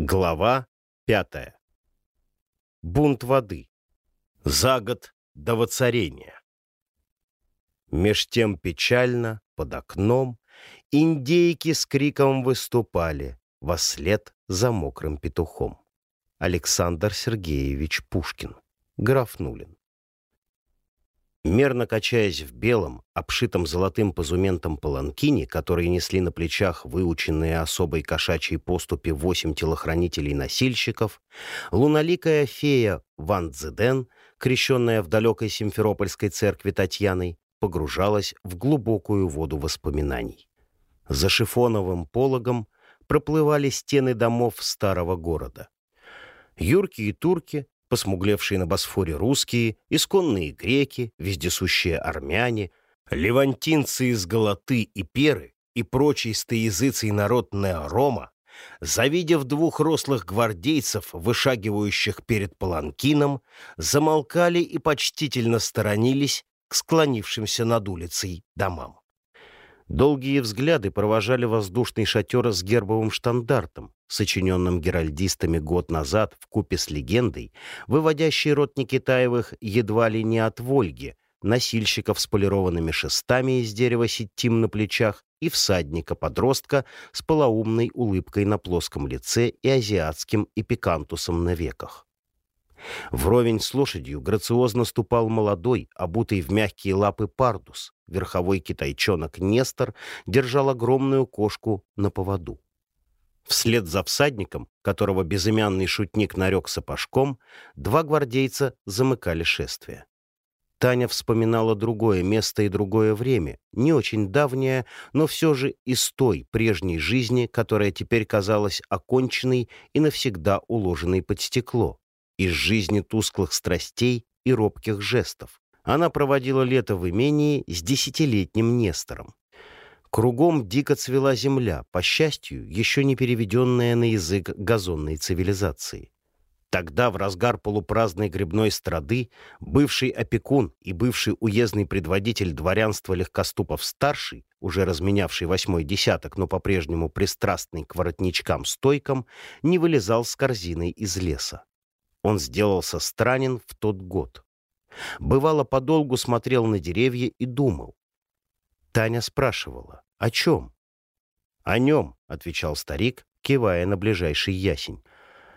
Глава пятая. Бунт воды. За год до воцарения. Меж тем печально, под окном, индейки с криком выступали во след за мокрым петухом. Александр Сергеевич Пушкин. Граф Нулин. Мерно качаясь в белом, обшитом золотым позументом паланкине, которые несли на плечах выученные особой кошачьей поступи восемь телохранителей-носильщиков, луналикая фея Ван Цзеден, крещенная в далекой Симферопольской церкви Татьяной, погружалась в глубокую воду воспоминаний. За шифоновым пологом проплывали стены домов старого города. Юрки и турки посмуглевшие на Босфоре русские, исконные греки, вездесущие армяне, левантинцы из Галаты и Перы и прочий стоязыцый народ Неорома, завидев двух рослых гвардейцев, вышагивающих перед паланкином, замолкали и почтительно сторонились к склонившимся над улицей домам. Долгие взгляды провожали воздушный шатер с гербовым штандартом, сочиненным геральдистами год назад в купе с легендой, выводящей род Никитаевых едва ли не от Вольги, носильщиков с полированными шестами из дерева сетим на плечах и всадника-подростка с полоумной улыбкой на плоском лице и азиатским эпикантусом на веках. Вровень с лошадью грациозно ступал молодой, обутый в мягкие лапы пардус. Верховой китайчонок Нестор держал огромную кошку на поводу. Вслед за всадником, которого безымянный шутник нарек сапожком, два гвардейца замыкали шествие. Таня вспоминала другое место и другое время, не очень давнее, но все же из той прежней жизни, которая теперь казалась оконченной и навсегда уложенной под стекло из жизни тусклых страстей и робких жестов. Она проводила лето в имении с десятилетним Нестором. Кругом дико цвела земля, по счастью, еще не переведенная на язык газонной цивилизации. Тогда, в разгар полупраздной грибной страды, бывший опекун и бывший уездный предводитель дворянства Легкоступов-старший, уже разменявший восьмой десяток, но по-прежнему пристрастный к воротничкам-стойкам, не вылезал с корзиной из леса. Он сделался странен в тот год. Бывало, подолгу смотрел на деревья и думал. Таня спрашивала, о чем? «О нем», — отвечал старик, кивая на ближайший ясень.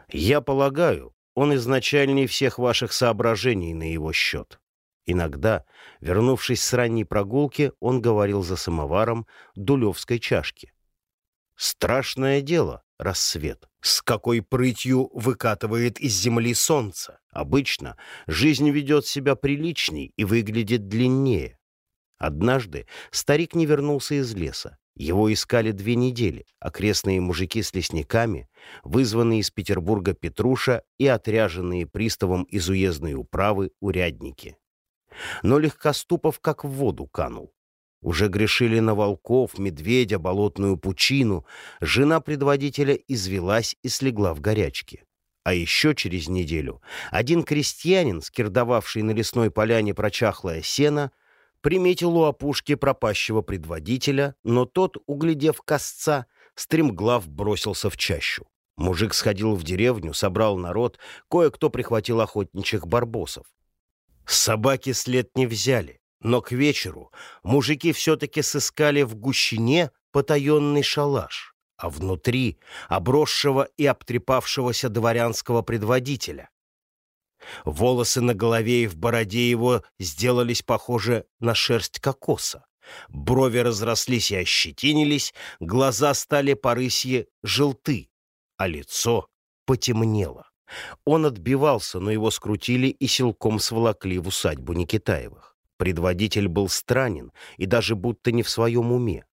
«Я полагаю, он изначальней всех ваших соображений на его счет». Иногда, вернувшись с ранней прогулки, он говорил за самоваром дулевской чашки. «Страшное дело, рассвет. С какой прытью выкатывает из земли солнце. Обычно жизнь ведет себя приличней и выглядит длиннее. Однажды старик не вернулся из леса. Его искали две недели, окрестные мужики с лесниками, вызванные из Петербурга Петруша и отряженные приставом из уездной управы урядники. Но Легкоступов как в воду канул. Уже грешили на волков, медведя, болотную пучину. Жена предводителя извелась и слегла в горячке. А еще через неделю один крестьянин, скирдовавший на лесной поляне прочахлое сено, приметил у опушки пропащего предводителя, но тот, углядев косца, стремглав бросился в чащу. Мужик сходил в деревню, собрал народ, кое-кто прихватил охотничьих барбосов. Собаки след не взяли. Но к вечеру мужики все-таки сыскали в гущине потаенный шалаш, а внутри обросшего и обтрепавшегося дворянского предводителя. Волосы на голове и в бороде его сделались похожи на шерсть кокоса. Брови разрослись и ощетинились, глаза стали по рысье желты, а лицо потемнело. Он отбивался, но его скрутили и силком сволокли в усадьбу Никитаевых. Предводитель был странен и даже будто не в своем уме.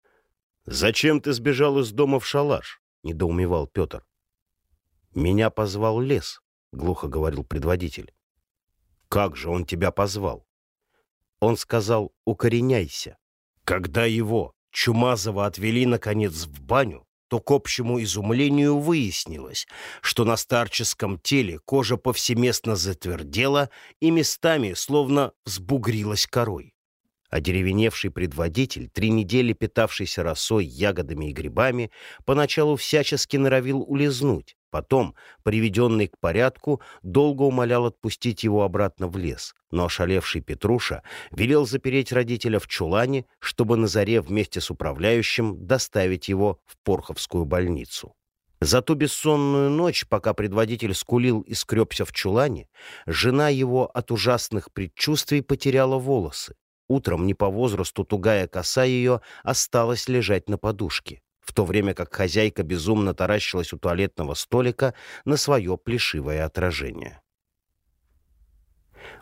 «Зачем ты сбежал из дома в шалаш?» — недоумевал Петр. «Меня позвал лес», — глухо говорил предводитель. «Как же он тебя позвал?» Он сказал «укореняйся». Когда его, Чумазова, отвели, наконец, в баню, то к общему изумлению выяснилось, что на старческом теле кожа повсеместно затвердела и местами словно взбугрилась корой. Одеревеневший предводитель, три недели питавшийся росой, ягодами и грибами, поначалу всячески норовил улизнуть, Потом, приведенный к порядку, долго умолял отпустить его обратно в лес, но ошалевший Петруша велел запереть родителя в чулане, чтобы на заре вместе с управляющим доставить его в Порховскую больницу. За ту бессонную ночь, пока предводитель скулил и скребся в чулане, жена его от ужасных предчувствий потеряла волосы. Утром не по возрасту тугая коса ее осталась лежать на подушке в то время как хозяйка безумно таращилась у туалетного столика на свое плешивое отражение.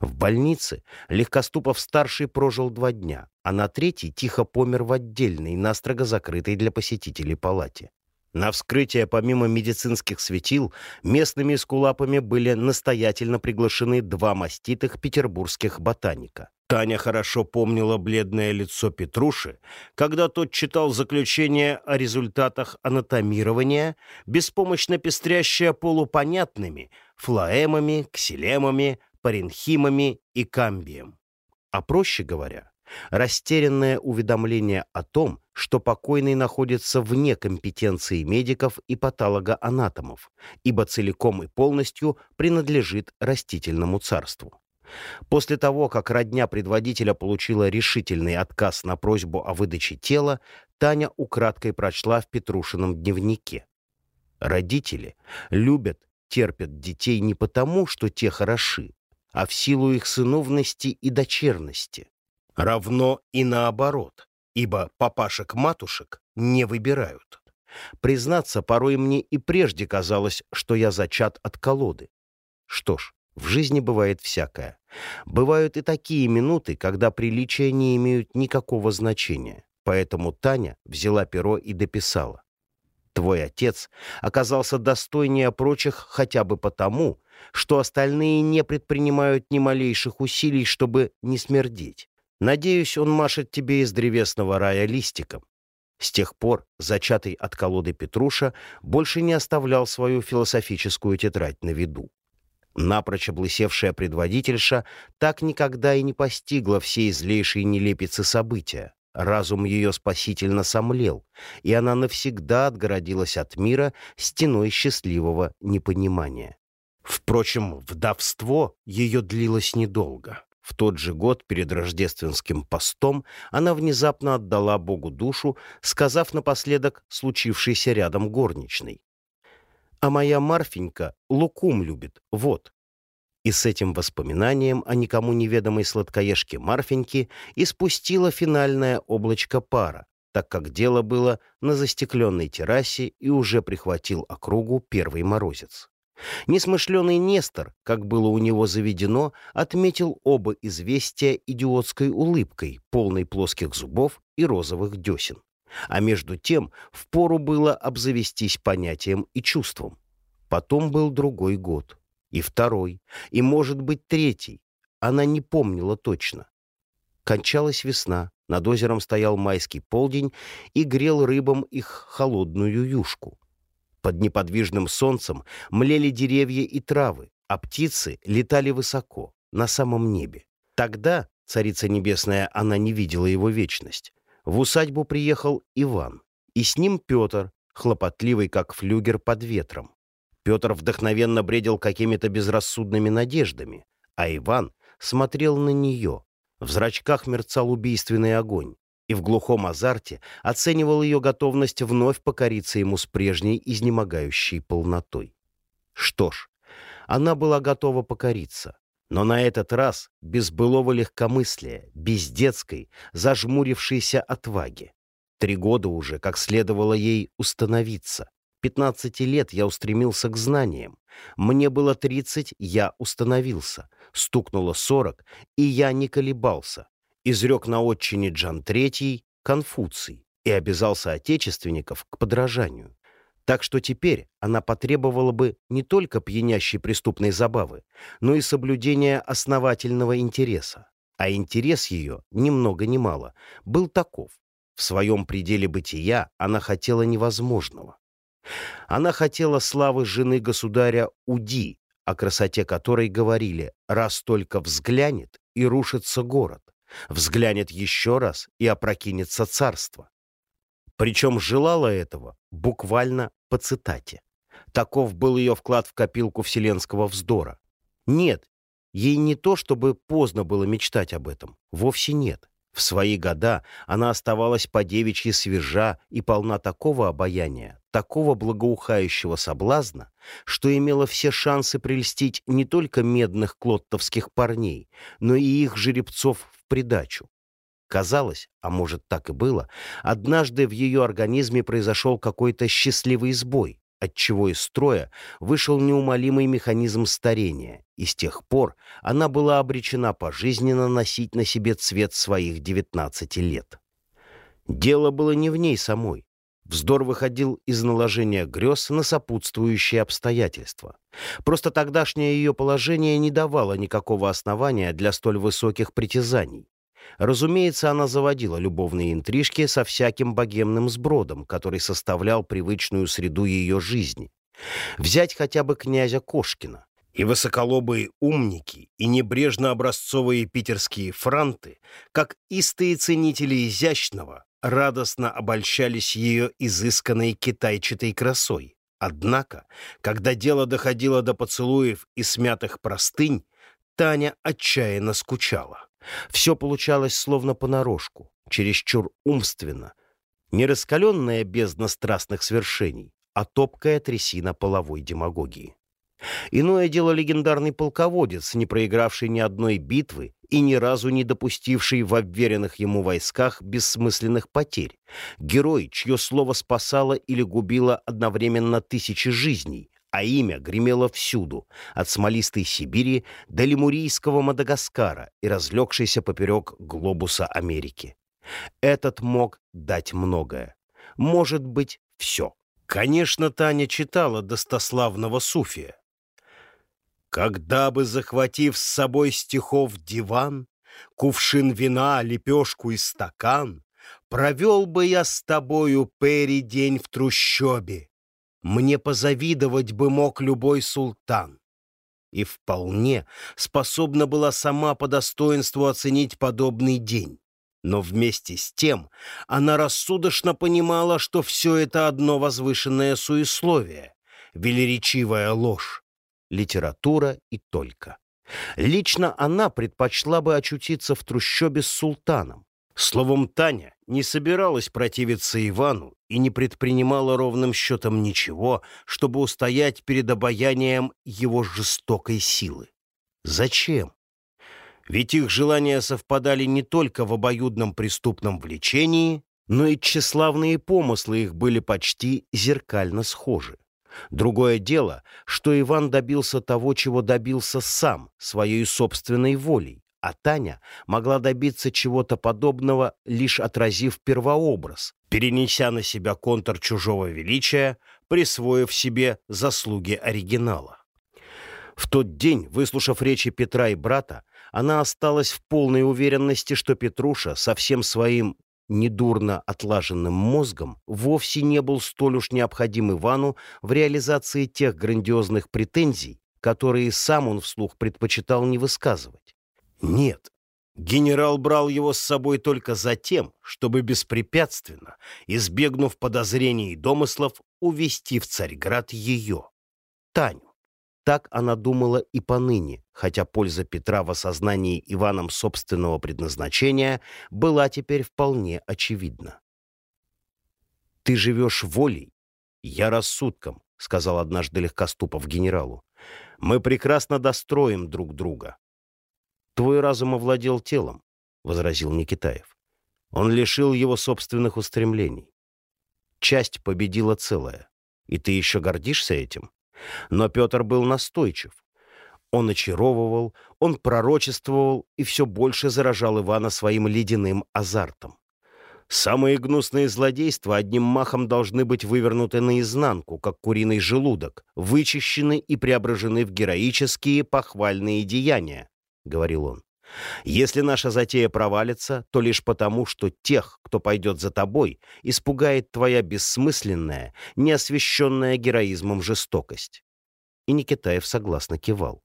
В больнице Легкоступов-старший прожил два дня, а на третий тихо помер в отдельной, настрого закрытой для посетителей палате. На вскрытие, помимо медицинских светил, местными эскулапами были настоятельно приглашены два маститых петербургских ботаника. Таня хорошо помнила бледное лицо Петруши, когда тот читал заключение о результатах анатомирования, беспомощно пестрящее полупонятными флоэмами, ксилемами, паренхимами и камбием. А проще говоря, растерянное уведомление о том, что покойный находится вне компетенции медиков и патологоанатомов, ибо целиком и полностью принадлежит растительному царству. После того, как родня предводителя получила решительный отказ на просьбу о выдаче тела, Таня украдкой прочла в Петрушином дневнике. Родители любят, терпят детей не потому, что те хороши, а в силу их сыновности и дочерности. Равно и наоборот, ибо папашек-матушек не выбирают. Признаться, порой мне и прежде казалось, что я зачат от колоды. Что ж, в жизни бывает всякое. Бывают и такие минуты, когда приличия не имеют никакого значения. Поэтому Таня взяла перо и дописала. Твой отец оказался достойнее прочих хотя бы потому, что остальные не предпринимают ни малейших усилий, чтобы не смердеть. Надеюсь, он машет тебе из древесного рая листиком. С тех пор зачатый от колоды Петруша больше не оставлял свою философическую тетрадь на виду. Напрочь облысевшая предводительша так никогда и не постигла всей злейшей нелепицы события. Разум ее спасительно сомлел, и она навсегда отгородилась от мира стеной счастливого непонимания. Впрочем, вдовство ее длилось недолго. В тот же год перед рождественским постом она внезапно отдала Богу душу, сказав напоследок случившейся рядом горничной а моя Марфенька лукум любит, вот». И с этим воспоминанием о никому неведомой сладкоежке Марфеньки испустила финальное облачко пара, так как дело было на застекленной террасе и уже прихватил округу первый морозец. Несмышленый Нестор, как было у него заведено, отметил оба известия идиотской улыбкой, полной плоских зубов и розовых десен. А между тем впору было обзавестись понятием и чувством. Потом был другой год, и второй, и, может быть, третий. Она не помнила точно. Кончалась весна, над озером стоял майский полдень и грел рыбам их холодную юшку. Под неподвижным солнцем млели деревья и травы, а птицы летали высоко, на самом небе. Тогда, царица небесная, она не видела его вечность, в усадьбу приехал Иван, и с ним Петр, хлопотливый, как флюгер под ветром. Петр вдохновенно бредил какими-то безрассудными надеждами, а Иван смотрел на нее. В зрачках мерцал убийственный огонь, и в глухом азарте оценивал ее готовность вновь покориться ему с прежней изнемогающей полнотой. Что ж, она была готова покориться, но на этот раз без былого легкомыслия, без детской, зажмурившейся отваги. Три года уже, как следовало ей установиться. Пятнадцати лет я устремился к знаниям. Мне было тридцать, я установился. Стукнуло сорок, и я не колебался. Изрек на отчине Джан Третий Конфуций и обязался отечественников к подражанию. Так что теперь она потребовала бы не только пьянящей преступной забавы, но и соблюдения основательного интереса. А интерес ее, ни много ни мало, был таков. В своем пределе бытия она хотела невозможного. Она хотела славы жены государя Уди, о красоте которой говорили «раз только взглянет, и рушится город, взглянет еще раз, и опрокинется царство». Причем желала этого буквально по цитате. Таков был ее вклад в копилку вселенского вздора. Нет, ей не то, чтобы поздно было мечтать об этом. Вовсе нет. В свои года она оставалась по девичьи свежа и полна такого обаяния, такого благоухающего соблазна, что имела все шансы прельстить не только медных клоттовских парней, но и их жеребцов в придачу. Казалось, а может так и было, однажды в ее организме произошел какой-то счастливый сбой, отчего из строя вышел неумолимый механизм старения, и с тех пор она была обречена пожизненно носить на себе цвет своих 19 лет. Дело было не в ней самой. Вздор выходил из наложения грез на сопутствующие обстоятельства. Просто тогдашнее ее положение не давало никакого основания для столь высоких притязаний. Разумеется, она заводила любовные интрижки со всяким богемным сбродом, который составлял привычную среду ее жизни. Взять хотя бы князя Кошкина. И высоколобые умники, и небрежно-образцовые питерские франты, как истые ценители изящного, радостно обольщались ее изысканной китайчатой красой. Однако, когда дело доходило до поцелуев и смятых простынь, Таня отчаянно скучала. Все получалось словно понарошку, чересчур умственно. Не раскаленная бездна страстных свершений, а топкая трясина половой демагогии. Иное дело легендарный полководец, не проигравший ни одной битвы и ни разу не допустивший в обверенных ему войсках бессмысленных потерь. Герой, чье слово спасало или губило одновременно тысячи жизней, а имя гремело всюду, от смолистой Сибири до лемурийского Мадагаскара и разлегшейся поперек глобуса Америки. Этот мог дать многое. Может быть, все. Конечно, Таня читала достославного Суфия. «Когда бы, захватив с собой стихов диван, кувшин вина, лепешку и стакан, провел бы я с тобою, Перри, день в трущобе, мне позавидовать бы мог любой султан. И вполне способна была сама по достоинству оценить подобный день. Но вместе с тем она рассудочно понимала, что все это одно возвышенное суесловие, велеречивая ложь, литература и только. Лично она предпочла бы очутиться в трущобе с султаном, Словом, Таня не собиралась противиться Ивану и не предпринимала ровным счетом ничего, чтобы устоять перед обаянием его жестокой силы. Зачем? Ведь их желания совпадали не только в обоюдном преступном влечении, но и тщеславные помыслы их были почти зеркально схожи. Другое дело, что Иван добился того, чего добился сам, своей собственной волей, а Таня могла добиться чего-то подобного, лишь отразив первообраз, перенеся на себя контур чужого величия, присвоив себе заслуги оригинала. В тот день, выслушав речи Петра и брата, она осталась в полной уверенности, что Петруша со всем своим недурно отлаженным мозгом вовсе не был столь уж необходим Ивану в реализации тех грандиозных претензий, которые сам он вслух предпочитал не высказывать. Нет, генерал брал его с собой только за тем, чтобы беспрепятственно, избегнув подозрений и домыслов, увести в Царьград ее, Таню. Так она думала и поныне, хотя польза Петра в осознании Иваном собственного предназначения была теперь вполне очевидна. «Ты живешь волей, я рассудком», — сказал однажды Легкоступов генералу. «Мы прекрасно достроим друг друга. «Твой разум овладел телом», — возразил Никитаев. «Он лишил его собственных устремлений. Часть победила целое. И ты еще гордишься этим?» Но Петр был настойчив. Он очаровывал, он пророчествовал и все больше заражал Ивана своим ледяным азартом. Самые гнусные злодейства одним махом должны быть вывернуты наизнанку, как куриный желудок, вычищены и преображены в героические похвальные деяния, говорил он. Если наша затея провалится, то лишь потому, что тех, кто пойдет за тобой, испугает твоя бессмысленная, неосвещенная героизмом жестокость. И Никитаев согласно кивал.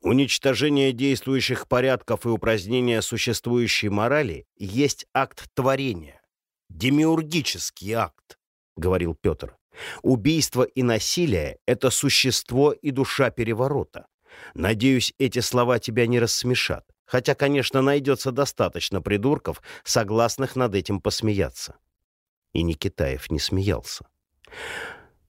Уничтожение действующих порядков и упразднение существующей морали есть акт творения, демиургический акт, говорил Петр. Убийство и насилие — это существо и душа переворота. Надеюсь, эти слова тебя не рассмешат. Хотя, конечно, найдется достаточно придурков, согласных над этим посмеяться. И Никитаев не смеялся.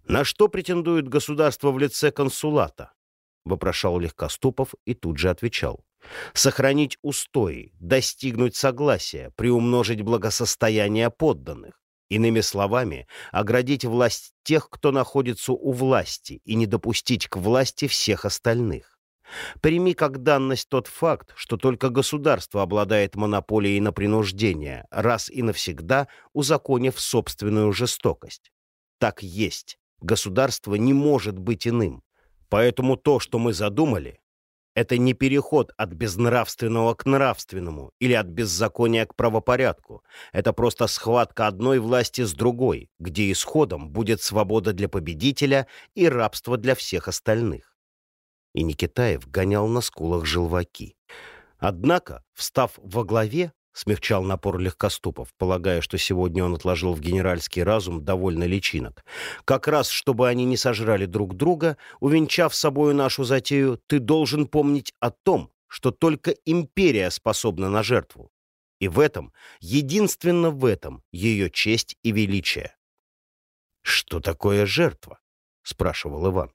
«На что претендует государство в лице консулата?» — вопрошал Легкоступов и тут же отвечал. «Сохранить устои, достигнуть согласия, приумножить благосостояние подданных. Иными словами, оградить власть тех, кто находится у власти, и не допустить к власти всех остальных. Прими как данность тот факт, что только государство обладает монополией на принуждение, раз и навсегда узаконив собственную жестокость. Так есть. Государство не может быть иным. Поэтому то, что мы задумали, это не переход от безнравственного к нравственному или от беззакония к правопорядку. Это просто схватка одной власти с другой, где исходом будет свобода для победителя и рабство для всех остальных. И Никитаев гонял на скулах желваки. Однако, встав во главе, смягчал напор легкоступов, полагая, что сегодня он отложил в генеральский разум довольно личинок. Как раз, чтобы они не сожрали друг друга, увенчав собою нашу затею, ты должен помнить о том, что только империя способна на жертву. И в этом, единственно в этом, ее честь и величие. «Что такое жертва?» — спрашивал Иван.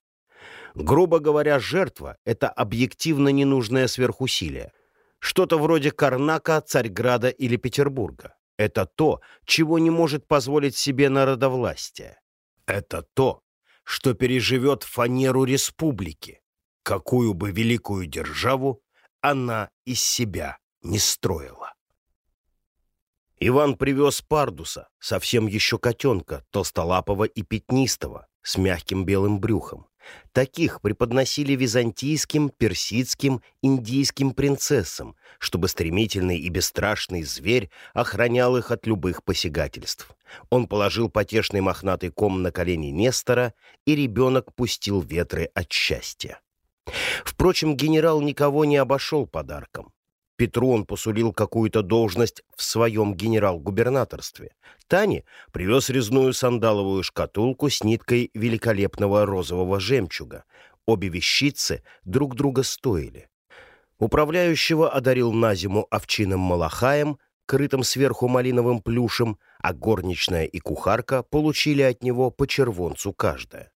Грубо говоря, жертва — это объективно ненужное сверхусилие — что-то вроде Карнака, Царьграда или Петербурга. Это то, чего не может позволить себе народовластие. Это то, что переживет фанеру республики, какую бы великую державу она из себя не строила. Иван привез пардуса, совсем еще котенка, толстолапого и пятнистого, с мягким белым брюхом. Таких преподносили византийским, персидским, индийским принцессам, чтобы стремительный и бесстрашный зверь охранял их от любых посягательств. Он положил потешный мохнатый ком на колени Нестора, и ребенок пустил ветры от счастья. Впрочем, генерал никого не обошел подарком. Петру он посулил какую-то должность в своем генерал-губернаторстве. Тане привез резную сандаловую шкатулку с ниткой великолепного розового жемчуга. Обе вещицы друг друга стоили. Управляющего одарил на зиму овчиным малахаем, крытым сверху малиновым плюшем, а горничная и кухарка получили от него по червонцу каждая.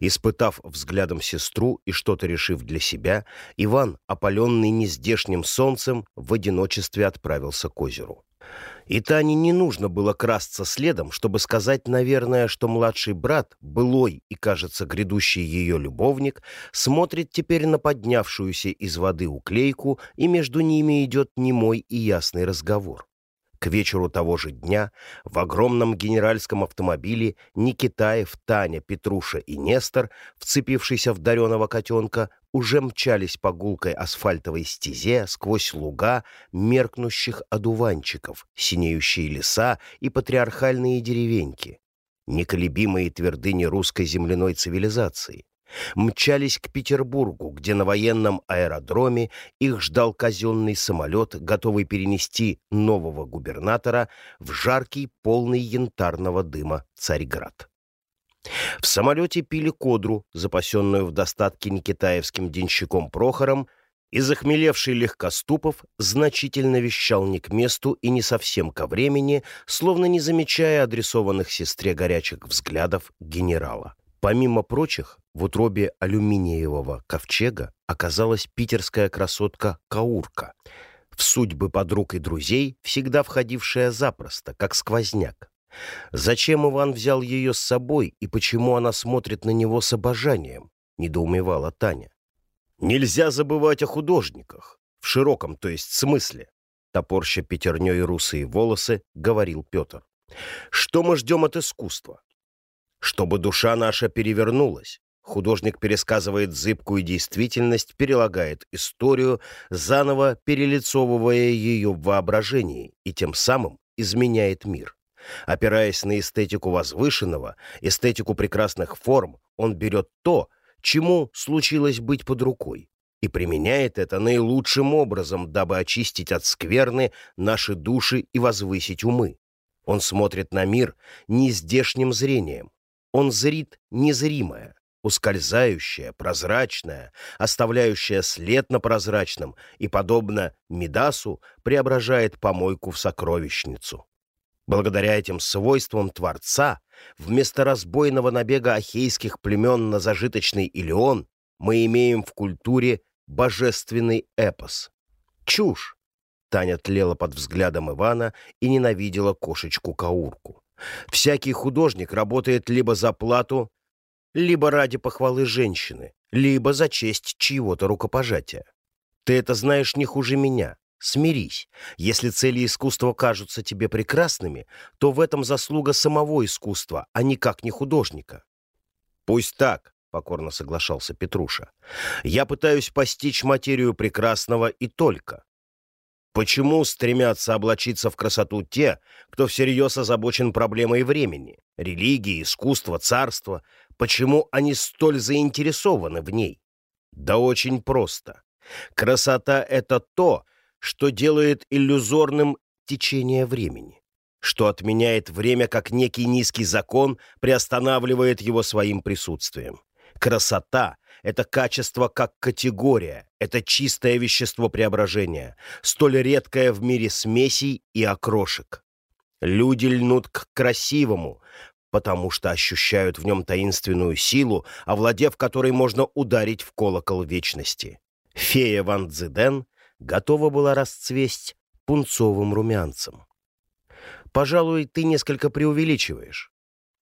Испытав взглядом сестру и что-то решив для себя, Иван, опаленный нездешним солнцем, в одиночестве отправился к озеру. И Тане не нужно было красться следом, чтобы сказать, наверное, что младший брат, былой и, кажется, грядущий ее любовник, смотрит теперь на поднявшуюся из воды уклейку, и между ними идет немой и ясный разговор. К вечеру того же дня в огромном генеральском автомобиле Никитаев, Таня, Петруша и Нестор, вцепившийся в дареного котенка, уже мчались по гулкой асфальтовой стезе сквозь луга меркнущих одуванчиков, синеющие леса и патриархальные деревеньки, неколебимые твердыни русской земляной цивилизации мчались к Петербургу, где на военном аэродроме их ждал казенный самолет, готовый перенести нового губернатора в жаркий, полный янтарного дыма Царьград. В самолете пили кодру, запасенную в достатке никитаевским денщиком Прохором, и захмелевший Легкоступов значительно вещал не к месту и не совсем ко времени, словно не замечая адресованных сестре горячих взглядов генерала. Помимо прочих, в утробе алюминиевого ковчега оказалась питерская красотка Каурка, в судьбы подруг и друзей, всегда входившая запросто, как сквозняк. Зачем Иван взял ее с собой и почему она смотрит на него с обожанием, недоумевала Таня. Нельзя забывать о художниках, в широком, то есть смысле, топорща пятерней русые волосы, говорил Петр. Что мы ждем от искусства? Чтобы душа наша перевернулась. Художник пересказывает зыбкую действительность, перелагает историю, заново перелицовывая ее в воображении и тем самым изменяет мир. Опираясь на эстетику возвышенного, эстетику прекрасных форм, он берет то, чему случилось быть под рукой, и применяет это наилучшим образом, дабы очистить от скверны наши души и возвысить умы. Он смотрит на мир нездешним зрением, Он зрит незримое, ускользающее, прозрачное, оставляющее след на прозрачном и, подобно Мидасу, преображает помойку в сокровищницу. Благодаря этим свойствам Творца, вместо разбойного набега ахейских племен на зажиточный Илеон, мы имеем в культуре божественный эпос. Чушь! Таня тлела под взглядом Ивана и ненавидела кошечку-каурку. Всякий художник работает либо за плату, либо ради похвалы женщины, либо за честь чьего-то рукопожатия. Ты это знаешь не хуже меня. Смирись. Если цели искусства кажутся тебе прекрасными, то в этом заслуга самого искусства, а никак не художника. Пусть так, — покорно соглашался Петруша. «Я пытаюсь постичь материю прекрасного и только. Почему стремятся облачиться в красоту те, кто всерьез озабочен проблемой времени, религии, искусства, царства? Почему они столь заинтересованы в ней? Да очень просто. Красота — это то, что делает иллюзорным течение времени, что отменяет время как некий низкий закон, приостанавливает его своим присутствием. Красота — это качество как категория, это чистое вещество преображения, столь редкое в мире смесей и окрошек. Люди льнут к красивому, потому что ощущают в нем таинственную силу, овладев которой можно ударить в колокол вечности. Фея Ван Цзиден готова была расцвесть пунцовым румянцем. «Пожалуй, ты несколько преувеличиваешь.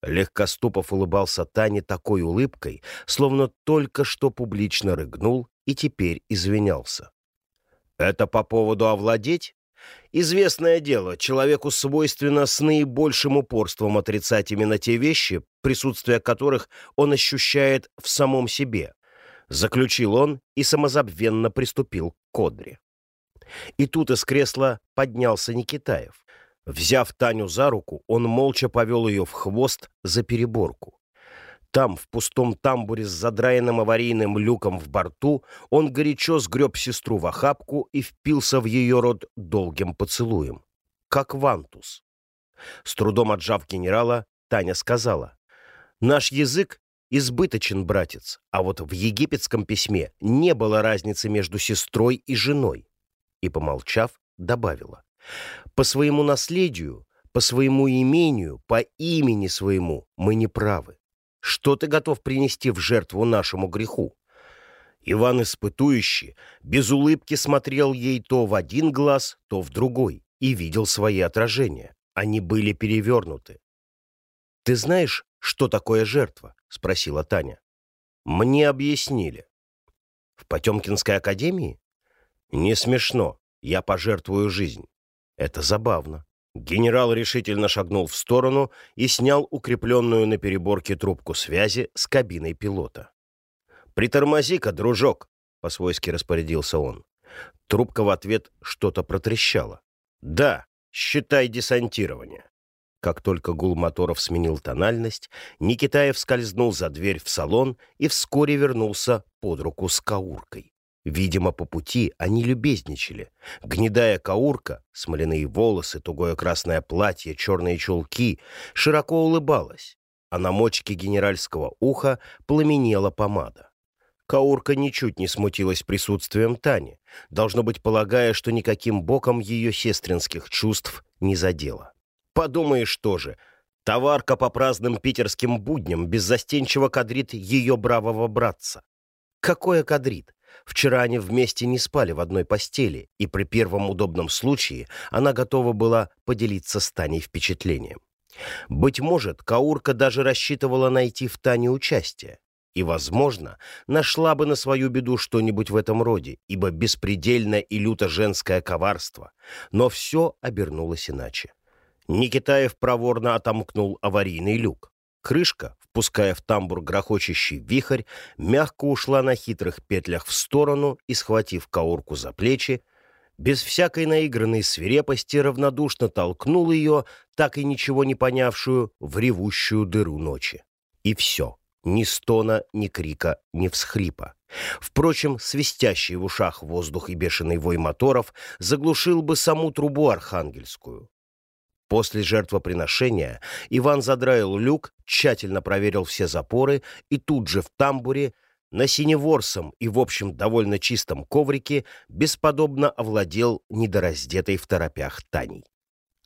Легкоступов улыбался Тане такой улыбкой, словно только что публично рыгнул и теперь извинялся. «Это по поводу овладеть?» Известное дело, человеку свойственно с наибольшим упорством отрицать именно те вещи, присутствие которых он ощущает в самом себе. Заключил он и самозабвенно приступил к кодре. И тут из кресла поднялся Никитаев. Взяв Таню за руку, он молча повел ее в хвост за переборку. Там, в пустом тамбуре с задраенным аварийным люком в борту, он горячо сгреб сестру в охапку и впился в ее рот долгим поцелуем. Как вантус. С трудом отжав генерала, Таня сказала, «Наш язык избыточен, братец, а вот в египетском письме не было разницы между сестрой и женой». И, помолчав, добавила, по своему наследию, по своему имению, по имени своему мы не правы. Что ты готов принести в жертву нашему греху?» Иван Испытующий без улыбки смотрел ей то в один глаз, то в другой и видел свои отражения. Они были перевернуты. «Ты знаешь, что такое жертва?» — спросила Таня. «Мне объяснили». «В Потемкинской академии?» «Не смешно. Я пожертвую жизнь. Это забавно. Генерал решительно шагнул в сторону и снял укрепленную на переборке трубку связи с кабиной пилота. «Притормози-ка, дружок!» — по-свойски распорядился он. Трубка в ответ что-то протрещала. «Да, считай десантирование». Как только гул моторов сменил тональность, Никитаев скользнул за дверь в салон и вскоре вернулся под руку с кауркой. Видимо, по пути они любезничали. Гнедая каурка, смоляные волосы, тугое красное платье, черные чулки, широко улыбалась, а на мочке генеральского уха пламенела помада. Каурка ничуть не смутилась присутствием Тани, должно быть, полагая, что никаким боком ее сестринских чувств не задела. Подумаешь тоже, товарка по праздным питерским будням беззастенчиво кадрит ее бравого братца. Какое кадрит? Вчера они вместе не спали в одной постели, и при первом удобном случае она готова была поделиться с Таней впечатлением. Быть может, Каурка даже рассчитывала найти в Тане участие. И, возможно, нашла бы на свою беду что-нибудь в этом роде, ибо беспредельно и люто женское коварство. Но все обернулось иначе. Никитаев проворно отомкнул аварийный люк. Крышка, впуская в тамбур грохочущий вихрь, мягко ушла на хитрых петлях в сторону и, схватив Каурку за плечи, без всякой наигранной свирепости равнодушно толкнул ее, так и ничего не понявшую, в ревущую дыру ночи. И все. Ни стона, ни крика, ни всхлипа. Впрочем, свистящий в ушах воздух и бешеный вой моторов заглушил бы саму трубу архангельскую. После жертвоприношения Иван задраил люк, тщательно проверил все запоры и тут же в тамбуре на синеворсом и, в общем, довольно чистом коврике бесподобно овладел недораздетой в торопях Таней.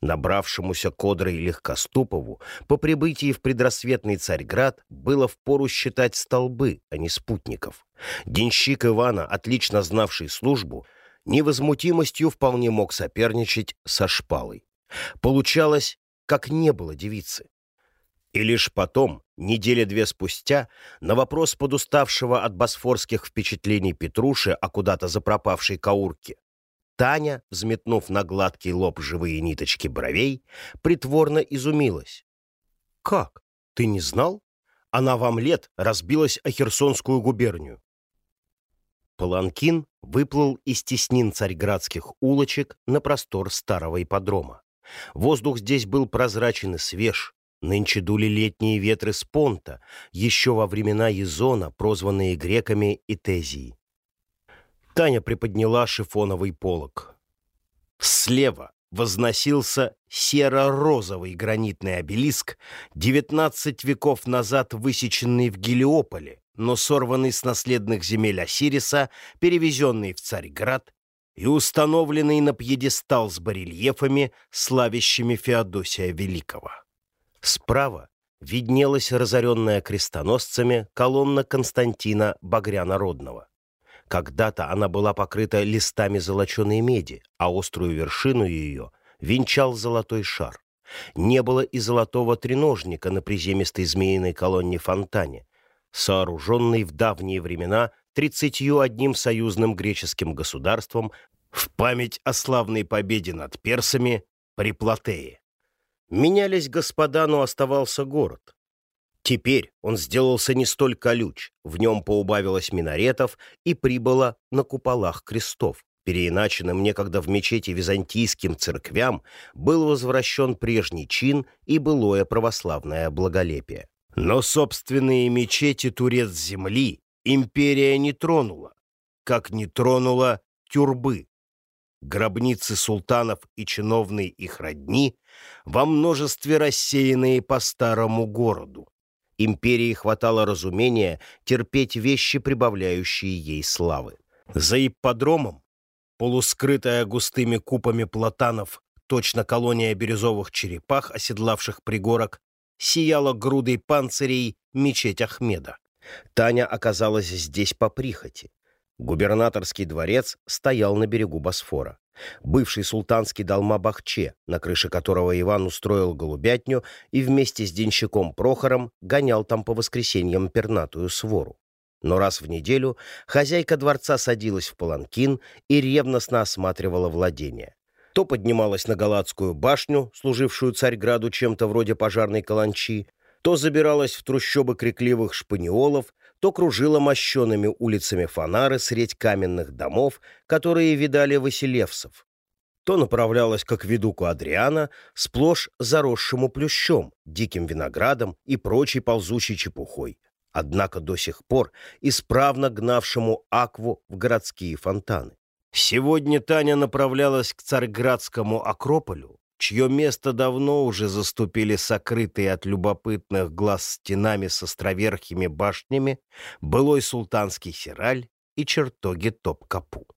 Набравшемуся кодрой Легкоступову по прибытии в предрассветный Царьград было впору считать столбы, а не спутников. Денщик Ивана, отлично знавший службу, невозмутимостью вполне мог соперничать со шпалой. Получалось, как не было девицы. И лишь потом, недели две спустя, на вопрос подуставшего от босфорских впечатлений Петруши о куда-то запропавшей каурке, Таня, взметнув на гладкий лоб живые ниточки бровей, притворно изумилась. «Как? Ты не знал? Она вам лет разбилась о Херсонскую губернию». Паланкин выплыл из теснин царьградских улочек на простор старого ипподрома. Воздух здесь был прозрачен и свеж. Нынче дули летние ветры с понта, еще во времена Езона, прозванные греками Этезии. Таня приподняла шифоновый полог. Слева возносился серо-розовый гранитный обелиск, 19 веков назад высеченный в Гелиополе, но сорванный с наследных земель Осириса, перевезенный в Царьград и установленный на пьедестал с барельефами, славящими Феодосия Великого. Справа виднелась разоренная крестоносцами колонна Константина Багряна Родного. Когда-то она была покрыта листами золоченой меди, а острую вершину ее венчал золотой шар. Не было и золотого треножника на приземистой змеиной колонне фонтане, сооруженной в давние времена тридцатью одним союзным греческим государством в память о славной победе над персами при Платее. Менялись господа, но оставался город. Теперь он сделался не столь колюч, в нем поубавилось минаретов и прибыло на куполах крестов. Переиначенным некогда в мечети византийским церквям был возвращен прежний чин и былое православное благолепие. Но собственные мечети турец земли империя не тронула, как не тронула тюрбы. Гробницы султанов и чиновные их родни во множестве рассеянные по старому городу. Империи хватало разумения терпеть вещи, прибавляющие ей славы. За ипподромом, полускрытая густыми купами платанов, точно колония бирюзовых черепах, оседлавших пригорок, сияла грудой панцирей мечеть Ахмеда. Таня оказалась здесь по прихоти. Губернаторский дворец стоял на берегу Босфора бывший султанский Далма-Бахче, на крыше которого Иван устроил голубятню и вместе с денщиком Прохором гонял там по воскресеньям пернатую свору. Но раз в неделю хозяйка дворца садилась в паланкин и ревностно осматривала владение. То поднималась на Галатскую башню, служившую Царьграду чем-то вроде пожарной каланчи, то забиралась в трущобы крикливых шпаниолов, то кружила мощеными улицами фонары средь каменных домов, которые видали Василевсов, то направлялась к акведуку Адриана, сплошь заросшему плющом, диким виноградом и прочей ползучей чепухой, однако до сих пор исправно гнавшему акву в городские фонтаны. Сегодня Таня направлялась к Царьградскому Акрополю, чье место давно уже заступили сокрытые от любопытных глаз стенами с островерхими башнями былой султанский Сираль и чертоги Топ-Капу.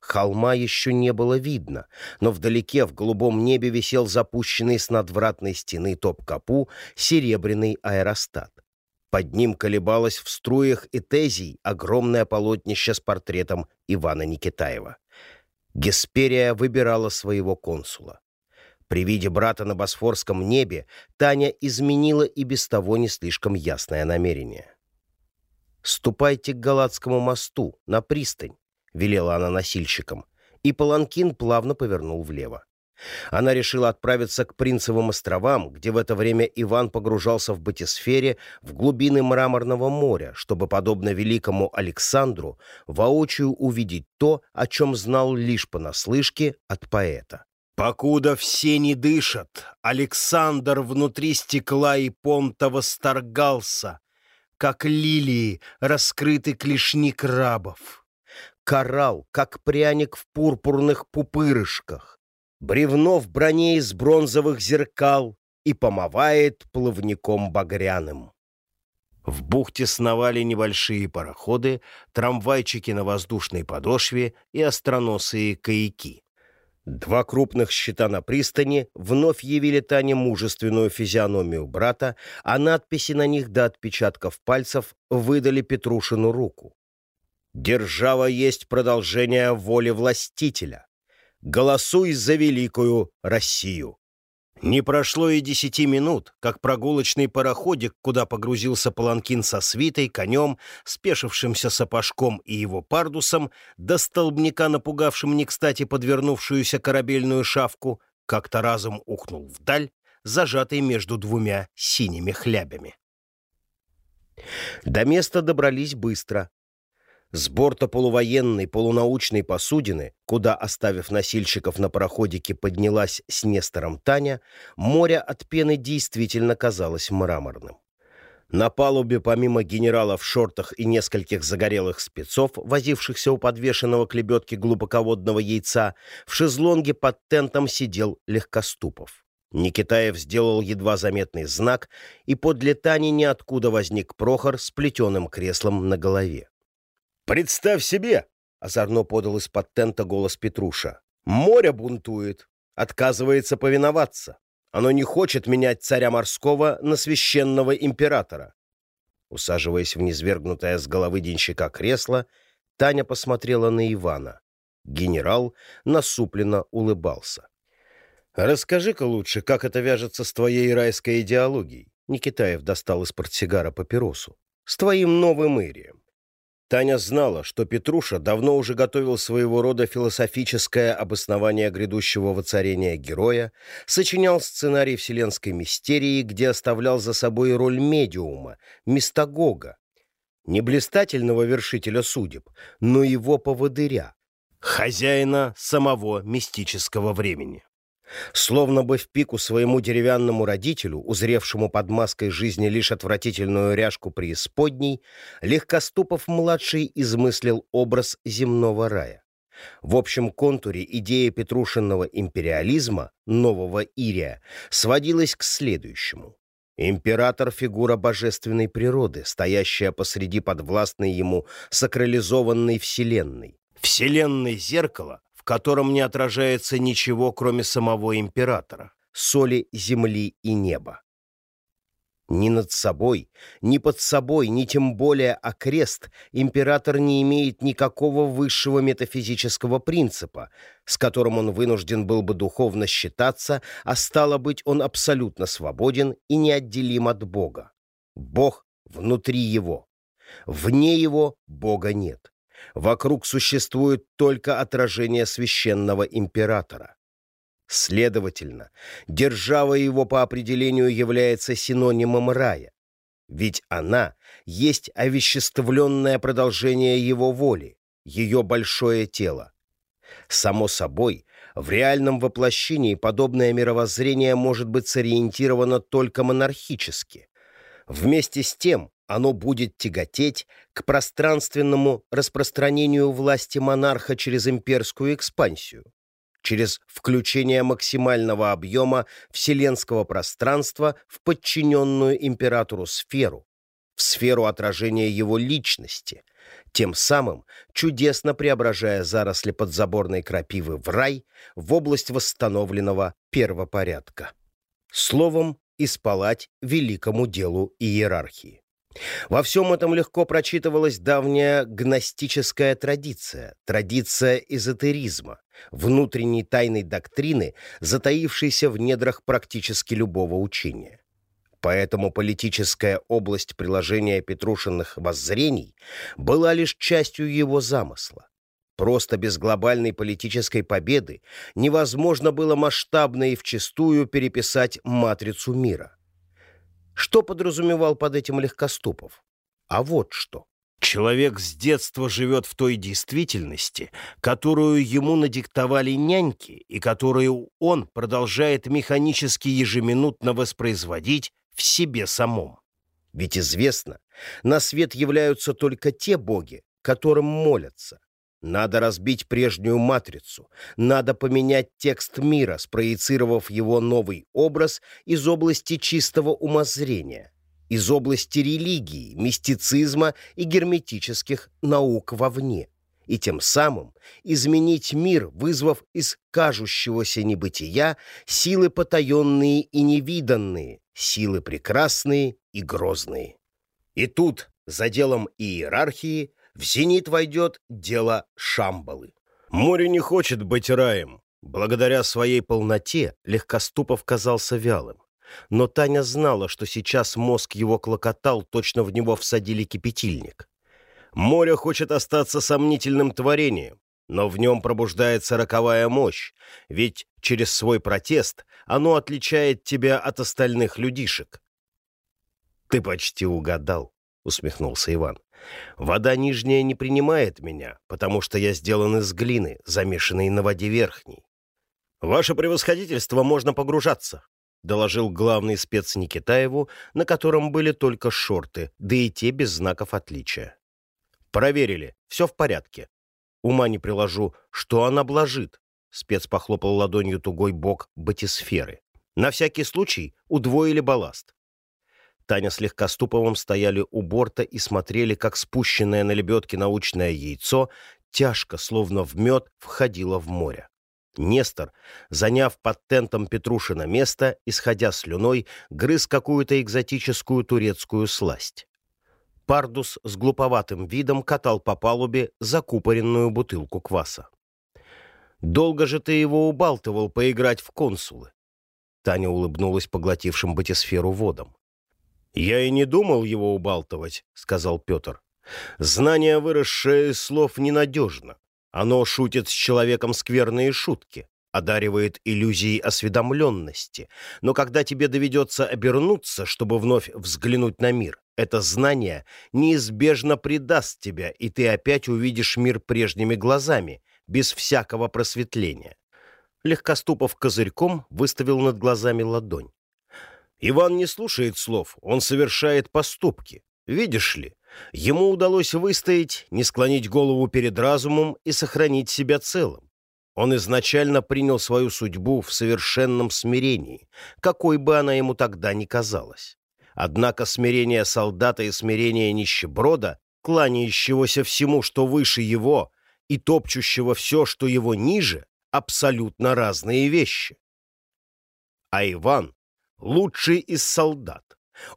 Холма еще не было видно, но вдалеке в голубом небе висел запущенный с надвратной стены Топ-Капу серебряный аэростат. Под ним колебалось в струях и тезий огромное полотнище с портретом Ивана Никитаева. Гесперия выбирала своего консула. При виде брата на босфорском небе Таня изменила и без того не слишком ясное намерение. «Ступайте к Галатскому мосту, на пристань», — велела она носильщикам, и Паланкин плавно повернул влево. Она решила отправиться к Принцевым островам, где в это время Иван погружался в батисфере в глубины Мраморного моря, чтобы, подобно великому Александру, воочию увидеть то, о чем знал лишь понаслышке от поэта. Покуда все не дышат, Александр внутри стекла и понта восторгался, как лилии раскрыты клешни крабов. Коралл, как пряник в пурпурных пупырышках. бревно в броне из бронзовых зеркал и помывает плавником багряным. В бухте сновали небольшие пароходы, трамвайчики на воздушной подошве и остроносые каяки. Два крупных щита на пристани вновь явили Тане мужественную физиономию брата, а надписи на них до отпечатков пальцев выдали Петрушину руку. «Держава есть продолжение воли властителя. Голосуй за великую Россию». Не прошло и десяти минут, как прогулочный пароходик, куда погрузился паланкин со свитой, конем, спешившимся сапожком и его пардусом, до столбняка, напугавшим не кстати подвернувшуюся корабельную шавку, как-то разом ухнул вдаль, зажатый между двумя синими хлябями. До места добрались быстро, с борта полувоенной полунаучной посудины, куда, оставив носильщиков на пароходике, поднялась с Нестором Таня, море от пены действительно казалось мраморным. На палубе, помимо генерала в шортах и нескольких загорелых спецов, возившихся у подвешенного к лебедке глубоководного яйца, в шезлонге под тентом сидел Легкоступов. Никитаев сделал едва заметный знак, и подле Тани ниоткуда возник Прохор с плетеным креслом на голове. «Представь себе!» — озорно подал из-под тента голос Петруша. «Море бунтует, отказывается повиноваться. Оно не хочет менять царя морского на священного императора». Усаживаясь в низвергнутое с головы денщика кресло, Таня посмотрела на Ивана. Генерал насупленно улыбался. «Расскажи-ка лучше, как это вяжется с твоей райской идеологией?» Никитаев достал из портсигара папиросу. «С твоим новым ирием. Таня знала, что Петруша давно уже готовил своего рода философическое обоснование грядущего воцарения героя, сочинял сценарий вселенской мистерии, где оставлял за собой роль медиума, мистагога, не блистательного вершителя судеб, но его поводыря, хозяина самого мистического времени. Словно бы в пику своему деревянному родителю, узревшему под маской жизни лишь отвратительную ряжку преисподней, Легкоступов-младший измыслил образ земного рая. В общем контуре идея Петрушинного империализма, нового Ирия, сводилась к следующему. Император — фигура божественной природы, стоящая посреди подвластной ему сакрализованной вселенной. Вселенной зеркала, котором не отражается ничего, кроме самого императора, соли земли и неба. Ни над собой, ни под собой, ни тем более окрест император не имеет никакого высшего метафизического принципа, с которым он вынужден был бы духовно считаться, а стало быть, он абсолютно свободен и неотделим от Бога. Бог внутри его. Вне его Бога нет. Вокруг существует только отражение священного императора. Следовательно, держава его по определению является синонимом рая, ведь она есть овеществленное продолжение его воли, ее большое тело. Само собой, в реальном воплощении подобное мировоззрение может быть сориентировано только монархически. Вместе с тем, оно будет тяготеть к пространственному распространению власти монарха через имперскую экспансию, через включение максимального объема вселенского пространства в подчиненную императору сферу, в сферу отражения его личности, тем самым чудесно преображая заросли подзаборной крапивы в рай в область восстановленного первопорядка. Словом, исполать великому делу иерархии. Во всем этом легко прочитывалась давняя гностическая традиция, традиция эзотеризма, внутренней тайной доктрины, затаившейся в недрах практически любого учения. Поэтому политическая область приложения Петрушиных воззрений была лишь частью его замысла. Просто без глобальной политической победы невозможно было масштабно и вчистую переписать матрицу мира. Что подразумевал под этим Легкоступов? А вот что. Человек с детства живет в той действительности, которую ему надиктовали няньки и которую он продолжает механически ежеминутно воспроизводить в себе самом. Ведь известно, на свет являются только те боги, которым молятся. Надо разбить прежнюю матрицу. Надо поменять текст мира, спроецировав его новый образ из области чистого умозрения, из области религии, мистицизма и герметических наук вовне. И тем самым изменить мир, вызвав из кажущегося небытия силы потаенные и невиданные, силы прекрасные и грозные. И тут, за делом иерархии, в зенит войдет дело Шамбалы. Море не хочет быть раем. Благодаря своей полноте Легкоступов казался вялым. Но Таня знала, что сейчас мозг его клокотал, точно в него всадили кипятильник. Море хочет остаться сомнительным творением, но в нем пробуждается роковая мощь, ведь через свой протест оно отличает тебя от остальных людишек. «Ты почти угадал», — усмехнулся Иван. Вода нижняя не принимает меня, потому что я сделан из глины, замешанной на воде верхней. «Ваше превосходительство, можно погружаться», — доложил главный спец Никитаеву, на котором были только шорты, да и те без знаков отличия. «Проверили, все в порядке. Ума не приложу, что она блажит», — спец похлопал ладонью тугой бок батисферы. «На всякий случай удвоили балласт. Таня с Легкоступовым стояли у борта и смотрели, как спущенное на лебедке научное яйцо тяжко, словно в мед, входило в море. Нестор, заняв под тентом Петрушина место, исходя слюной, грыз какую-то экзотическую турецкую сласть. Пардус с глуповатым видом катал по палубе закупоренную бутылку кваса. «Долго же ты его убалтывал поиграть в консулы?» Таня улыбнулась поглотившим батисферу водом. «Я и не думал его убалтывать», — сказал Петр. «Знание, выросшее из слов, ненадежно. Оно шутит с человеком скверные шутки, одаривает иллюзией осведомленности. Но когда тебе доведется обернуться, чтобы вновь взглянуть на мир, это знание неизбежно предаст тебя, и ты опять увидишь мир прежними глазами, без всякого просветления». Легкоступов козырьком выставил над глазами ладонь. Иван не слушает слов, он совершает поступки. Видишь ли, ему удалось выстоять, не склонить голову перед разумом и сохранить себя целым. Он изначально принял свою судьбу в совершенном смирении, какой бы она ему тогда ни казалась. Однако смирение солдата и смирение нищеброда, кланяющегося всему, что выше его, и топчущего все, что его ниже, абсолютно разные вещи. А Иван лучший из солдат.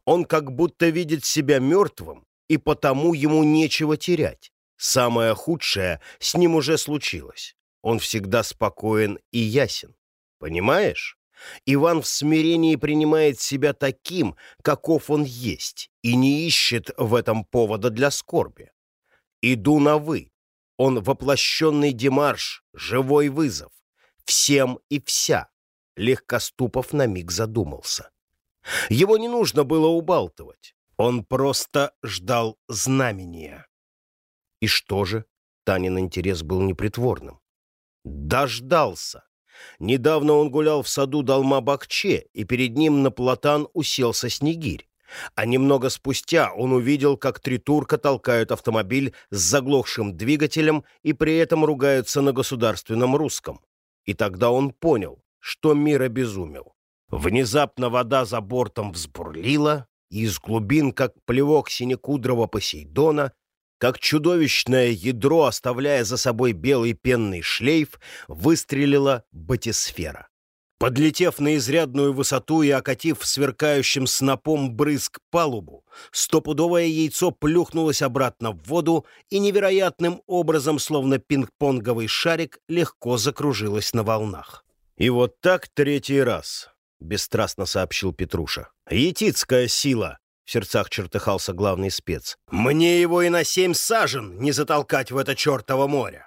Он как будто видит себя мертвым, и потому ему нечего терять. Самое худшее с ним уже случилось. Он всегда спокоен и ясен. Понимаешь? Иван в смирении принимает себя таким, каков он есть, и не ищет в этом повода для скорби. Иду на «вы». Он воплощенный демарш, живой вызов. Всем и вся. Легкоступов на миг задумался. Его не нужно было убалтывать. Он просто ждал знамения. И что же? Танин интерес был непритворным. Дождался. Недавно он гулял в саду Далма-Бакче, и перед ним на платан уселся снегирь. А немного спустя он увидел, как три турка толкают автомобиль с заглохшим двигателем и при этом ругаются на государственном русском. И тогда он понял, что мир обезумел. Внезапно вода за бортом взбурлила, и из глубин, как плевок синекудрого Посейдона, как чудовищное ядро, оставляя за собой белый пенный шлейф, выстрелила батисфера. Подлетев на изрядную высоту и окатив сверкающим снопом брызг палубу, стопудовое яйцо плюхнулось обратно в воду и невероятным образом, словно пинг-понговый шарик, легко закружилось на волнах. «И вот так третий раз», — бесстрастно сообщил Петруша. «Етицкая сила!» — в сердцах чертыхался главный спец. «Мне его и на семь сажен не затолкать в это чертово море!»